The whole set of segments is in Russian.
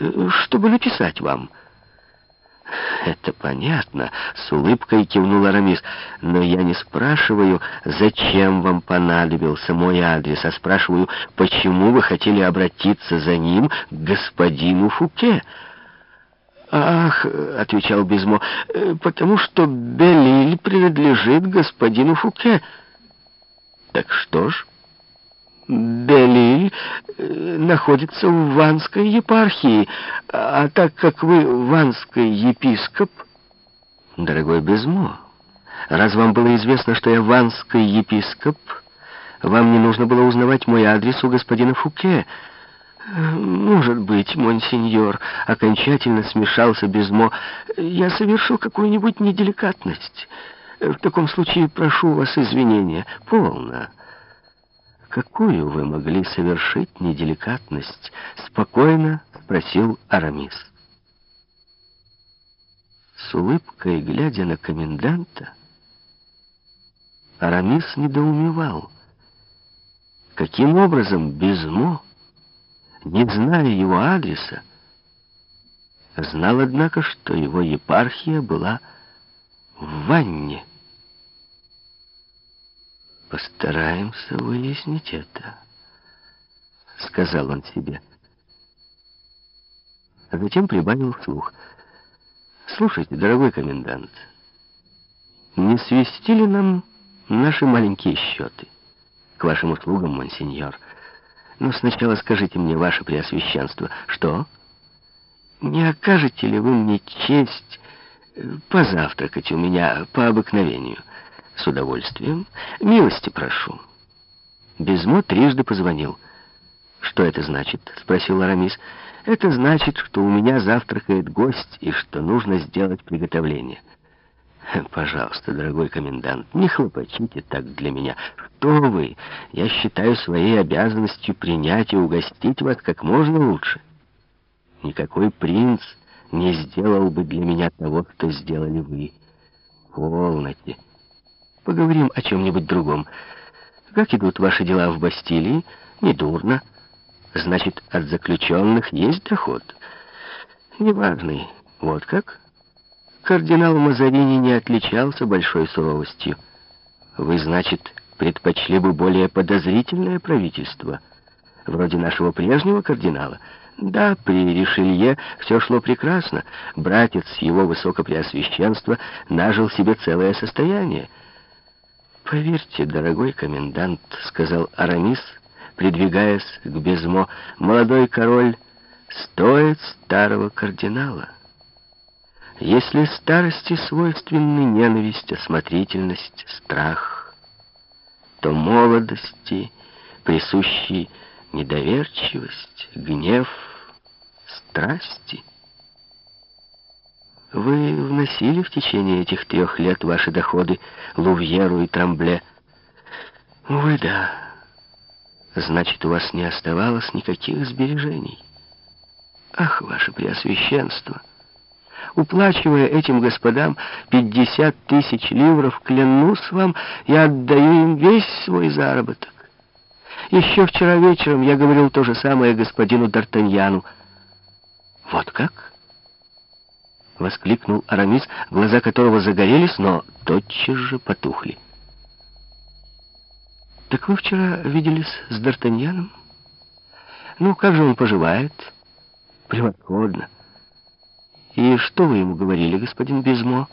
э, чтобы написать вам». «Это понятно», — с улыбкой кивнул Арамис. «Но я не спрашиваю, зачем вам понадобился мой адрес, а спрашиваю, почему вы хотели обратиться за ним к господину Фуке». «Ах», — отвечал Безмо, — «потому что Белиль принадлежит господину Фуке». «Так что ж?» Белиль э, находится в Ванской епархии, а так как вы ванский епископ... Дорогой Безмо, раз вам было известно, что я ванский епископ, вам не нужно было узнавать мой адрес у господина Фуке. Может быть, монсеньор, окончательно смешался Безмо, я совершил какую-нибудь неделикатность. В таком случае прошу вас извинения. Полно. «Какую вы могли совершить неделикатность?» — спокойно спросил Арамис. С улыбкой, глядя на коменданта, Арамис недоумевал. Каким образом Безмо, не зная его адреса, знал, однако, что его епархия была в ванне. «Постараемся выяснить это», — сказал он себе. А затем прибавил вслух. «Слушайте, дорогой комендант, не свести ли нам наши маленькие счеты? К вашим услугам, монсеньор. Но сначала скажите мне, ваше преосвященство, что? Не окажете ли вы мне честь позавтракать у меня по обыкновению?» «С удовольствием. Милости прошу». Безмо трижды позвонил. «Что это значит?» — спросил Арамис. «Это значит, что у меня завтракает гость и что нужно сделать приготовление». «Пожалуйста, дорогой комендант, не хлопочите так для меня. Что вы? Я считаю своей обязанностью принять и угостить вас как можно лучше. Никакой принц не сделал бы для меня того, что сделали вы. Полноте». Поговорим о чем-нибудь другом. Как идут ваши дела в Бастилии? Недурно. Значит, от заключенных есть доход? Неважный. Вот как? Кардинал Мазарини не отличался большой суровостью. Вы, значит, предпочли бы более подозрительное правительство, вроде нашего прежнего кардинала? Да, при Ришелье все шло прекрасно. Братец его высокопреосвященства нажил себе целое состояние. «Поверьте, дорогой комендант», — сказал Арамис, придвигаясь к Безмо, — «молодой король стоит старого кардинала. Если старости свойственны ненависть, осмотрительность, страх, то молодости присущи недоверчивость, гнев, страсти». Вы вносили в течение этих трех лет ваши доходы Лувьеру и Трамбле? Увы, да. Значит, у вас не оставалось никаких сбережений. Ах, ваше преосвященство! Уплачивая этим господам пятьдесят тысяч ливров, клянусь вам, я отдаю им весь свой заработок. Еще вчера вечером я говорил то же самое господину Д'Артаньяну. Вот как? — воскликнул Арамис, глаза которого загорелись, но тотчас же потухли. «Так вы вчера виделись с Д'Артаньяном? Ну, как же он поживает?» «Превосходно. И что вы ему говорили, господин Безмо?»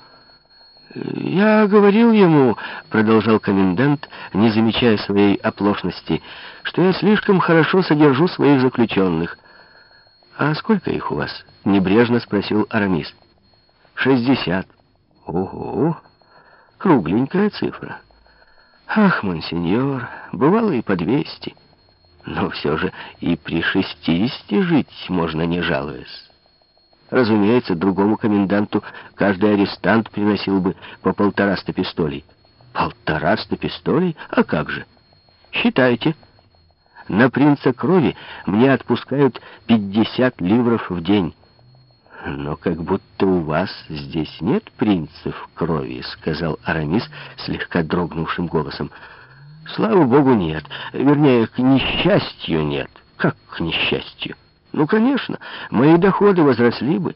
«Я говорил ему, — продолжал комендант, не замечая своей оплошности, — что я слишком хорошо содержу своих заключенных». «А сколько их у вас?» — небрежно спросил Арамис. Шестьдесят. Ого! Кругленькая цифра. Ах, монсеньор, бывало и по двести. Но все же и при шестидесяти жить можно не жалуясь. Разумеется, другому коменданту каждый арестант приносил бы по полтораста пистолей. Полтораста пистолей? А как же? Считайте. На принца крови мне отпускают пятьдесят ливров в день. «Но как будто у вас здесь нет принцев крови», — сказал Арамис слегка дрогнувшим голосом. «Слава богу, нет. Вернее, к несчастью нет». «Как к несчастью?» Ну, конечно, мои доходы возросли бы.